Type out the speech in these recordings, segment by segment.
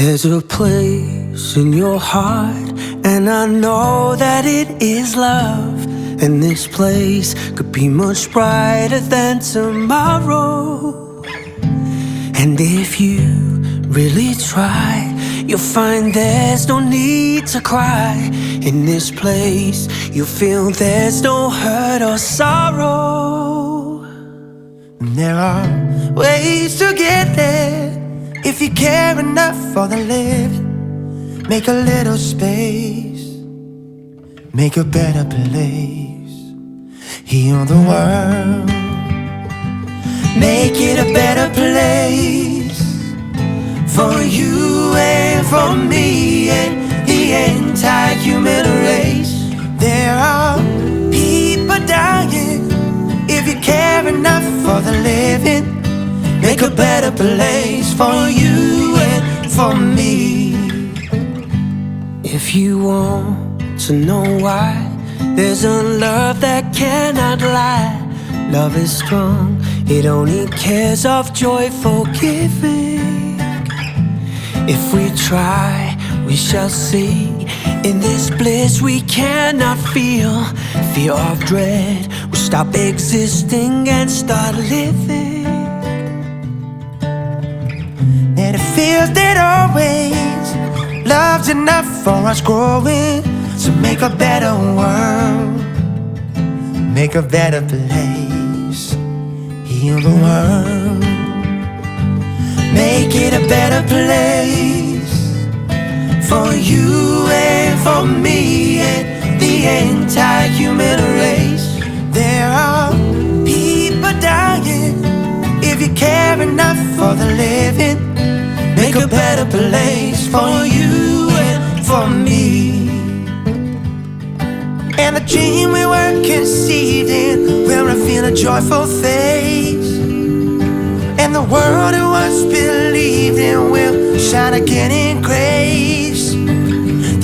There's a place in your heart, and I know that it is love. And this place could be much brighter than tomorrow. And if you really try, you'll find there's no need to cry. In this place, you'll feel there's no hurt or sorrow. And there are ways to get there if you care enough for the living. Make a little space, make a better place. Heal the world, make it a better place for you and for me and the entire human race. There are Make a better place for you and for me. If you want to know why, there's a love that cannot lie. Love is strong, it only cares of joyful giving. If we try, we shall see. In this bliss we cannot feel. Fear of dread will stop existing and start living. For us growing to make a better world, make a better place, heal the world, make it a better place for you and for me and the entire human race. There are people dying if you care enough for the living. Make a better place for you me. And the dream we were conceived in will reveal a joyful face. And the world it was believed in will shine again in grace.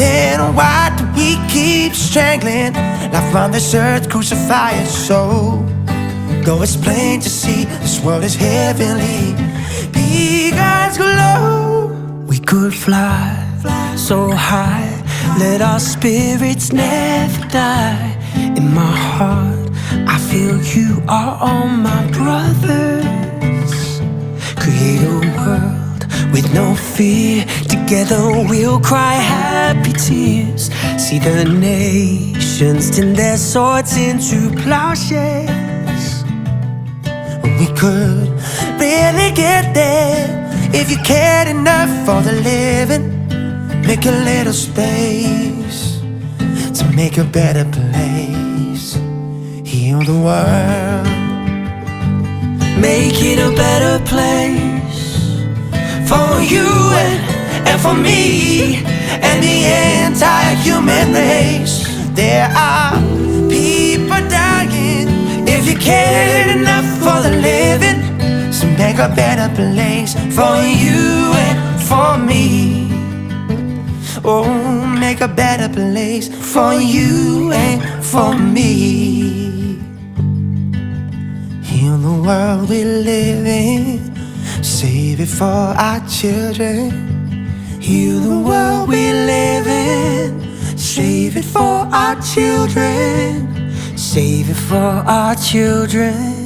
Then why do we keep strangling life on this earth, crucify its soul? Though it's plain to see this world is heavenly, be God's glow. We could fly so high, let our spirits never die. In my heart, I feel you are all my brothers. Create a world with no fear. Together we'll cry happy tears. See the nations turn their swords into plowshares. We could really get there if you cared enough for the living. Make a little space to make a better place. Heal the world, Make it a better place for you and, and for me and the entire human race. There are people dying if you care enough for the living. So make a better place for you and. Oh, make a better place for you and for me. Heal the world we live in, save it for our children. Heal the world we live in, save it for our children. Save it for our children.